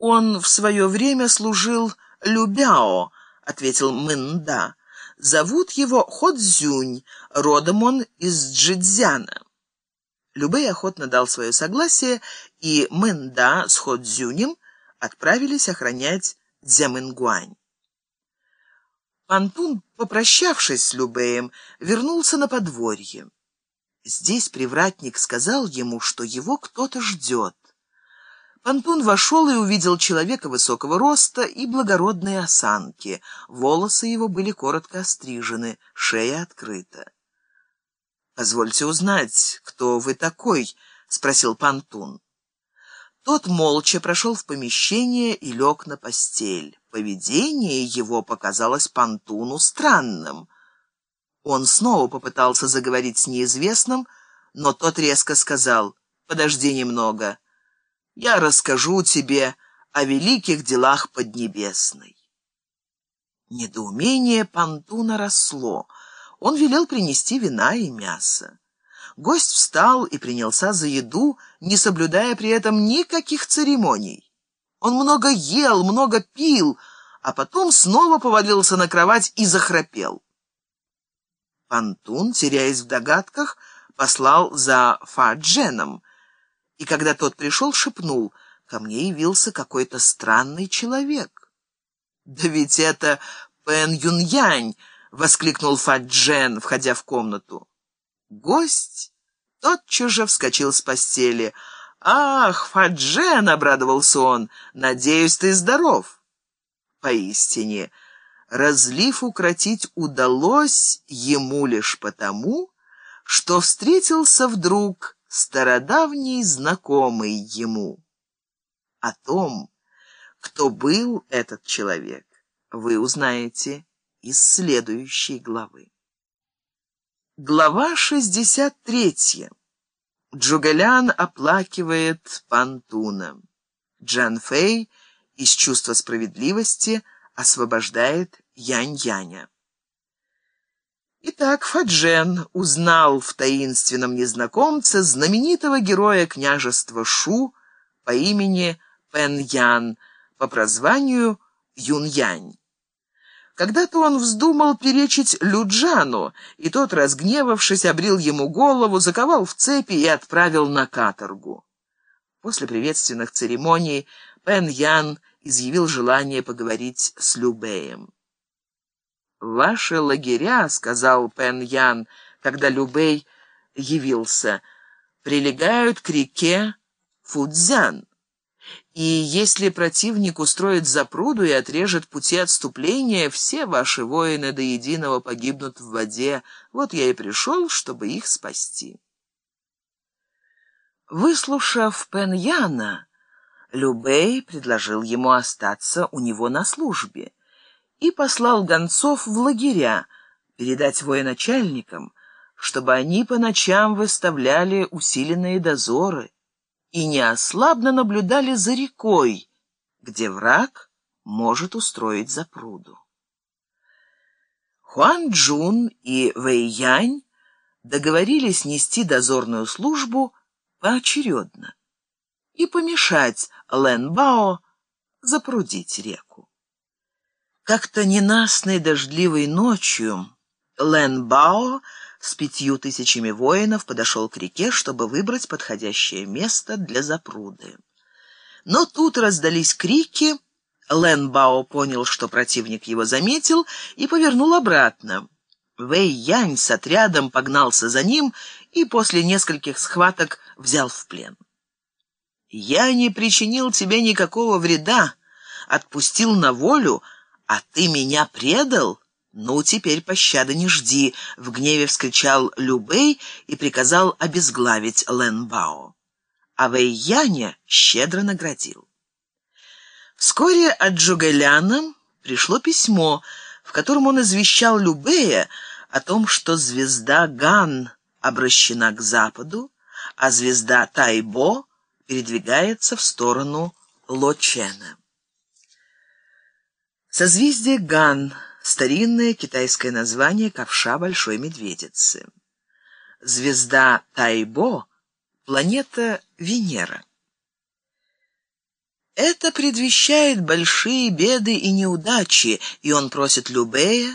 «Он в свое время служил Любяо», — ответил Мэнда. «Зовут его Ходзюнь, родом он из Джидзяна». Любэй охотно дал свое согласие, и Мэнда с Ходзюнем отправились охранять Дзямынгуань. Пантун, попрощавшись с Любеем, вернулся на подворье. Здесь привратник сказал ему, что его кто-то ждет. Пантун вошел и увидел человека высокого роста и благородной осанки. Волосы его были коротко острижены, шея открыта. «Позвольте узнать, кто вы такой?» — спросил Пантун. Тот молча прошел в помещение и лег на постель. Поведение его показалось Пантуну странным. Он снова попытался заговорить с неизвестным, но тот резко сказал «Подожди немного, я расскажу тебе о великих делах Поднебесной». Недоумение Пантуна росло. Он велел принести вина и мясо. Гость встал и принялся за еду, не соблюдая при этом никаких церемоний. Он много ел, много пил, а потом снова повалился на кровать и захрапел. Пантун, теряясь в догадках, послал за Фадженом, и когда тот пришел, шепнул, «Ко мне явился какой-то странный человек». «Да ведь это Пен Юньянь!» — воскликнул Фаджен, входя в комнату. Гость тотчас же вскочил с постели. «Ах, Фаджен!» — обрадовался он. «Надеюсь, ты здоров». Поистине, разлив укротить удалось ему лишь потому, что встретился вдруг стародавний знакомый ему. О том, кто был этот человек, вы узнаете из следующей главы. Глава 63. Джугалян оплакивает Пантуна. Джан Фэй из чувства справедливости освобождает Янь-Яня. Итак, Фаджен узнал в таинственном незнакомце знаменитого героя княжества Шу по имени Пен Ян, по прозванию Юн-Янь. Когда-то он вздумал перечить Люджану, и тот, разгневавшись, обрил ему голову, заковал в цепи и отправил на каторгу. После приветственных церемоний Пен Ян изъявил желание поговорить с Любеем. «Ваши лагеря, — сказал Пен Ян, когда Любей явился, — прилегают к реке Фудзян. И если противник устроит запруду и отрежет пути отступления, все ваши воины до единого погибнут в воде. Вот я и пришел, чтобы их спасти. Выслушав Пеньяна, Любей предложил ему остаться у него на службе и послал гонцов в лагеря передать военачальникам, чтобы они по ночам выставляли усиленные дозоры и неослабно наблюдали за рекой, где враг может устроить запруду. Хуан Джун и Вэй Янь договорились нести дозорную службу поочередно и помешать Лэн Бао запрудить реку. Как-то ненастной дождливой ночью Лэн Бао с пятью тысячами воинов подошел к реке, чтобы выбрать подходящее место для запруды. Но тут раздались крики, Лэн Бао понял, что противник его заметил, и повернул обратно. Вэй Янь с отрядом погнался за ним и после нескольких схваток взял в плен. «Я не причинил тебе никакого вреда, отпустил на волю, а ты меня предал?» «Ну, теперь пощады не жди», — в гневе вскричал Любэй и приказал обезглавить Лэн Бао. А Вэйяня щедро наградил. Вскоре от Джугэляна пришло письмо, в котором он извещал Любэя о том, что звезда Ган обращена к западу, а звезда Тайбо передвигается в сторону Лочена. Созвездие Ган — старинное китайское название ковша Большой Медведицы. Звезда Тайбо — планета Венера. Это предвещает большие беды и неудачи, и он просит Любея